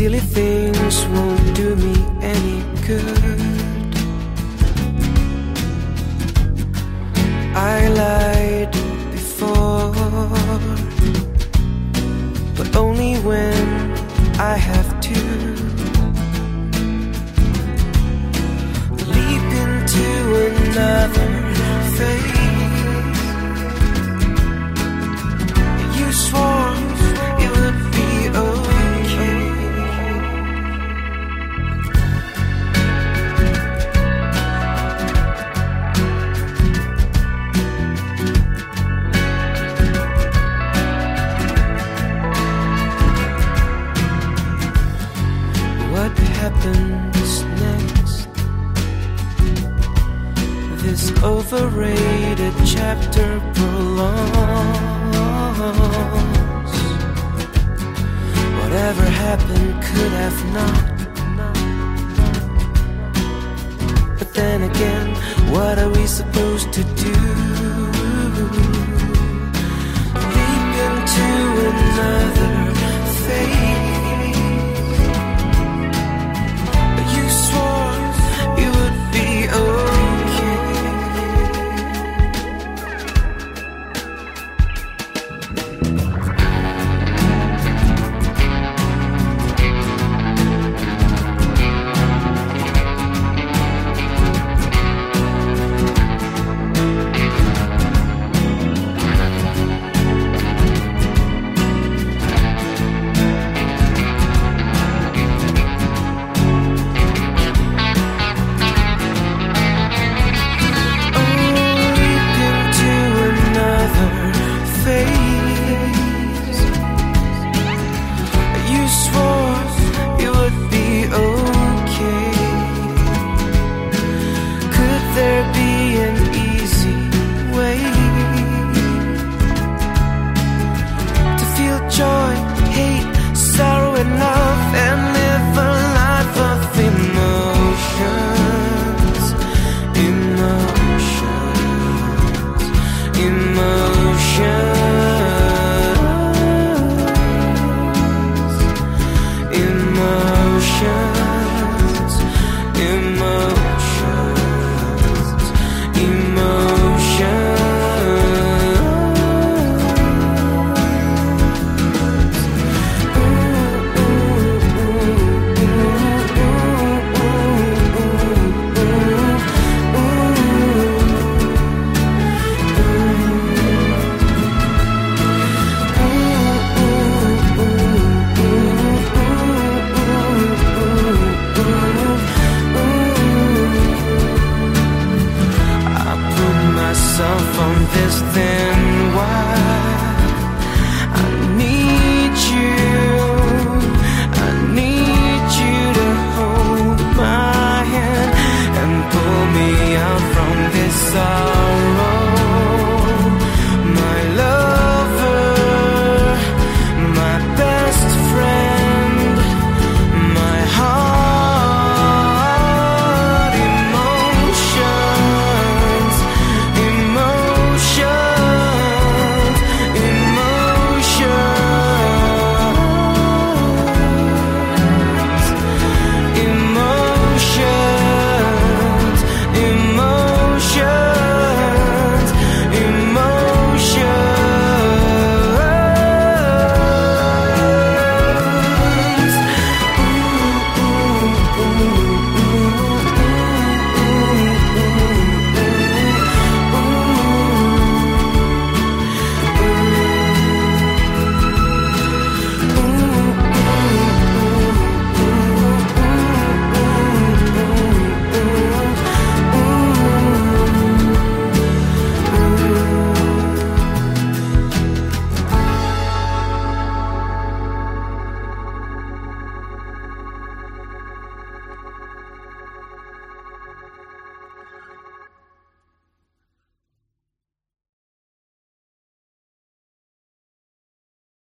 Silly things won't do me any good. I lied before, but only when I have Overrated chapter prolongs. Whatever happened could have not. But then again, what are we supposed to do? And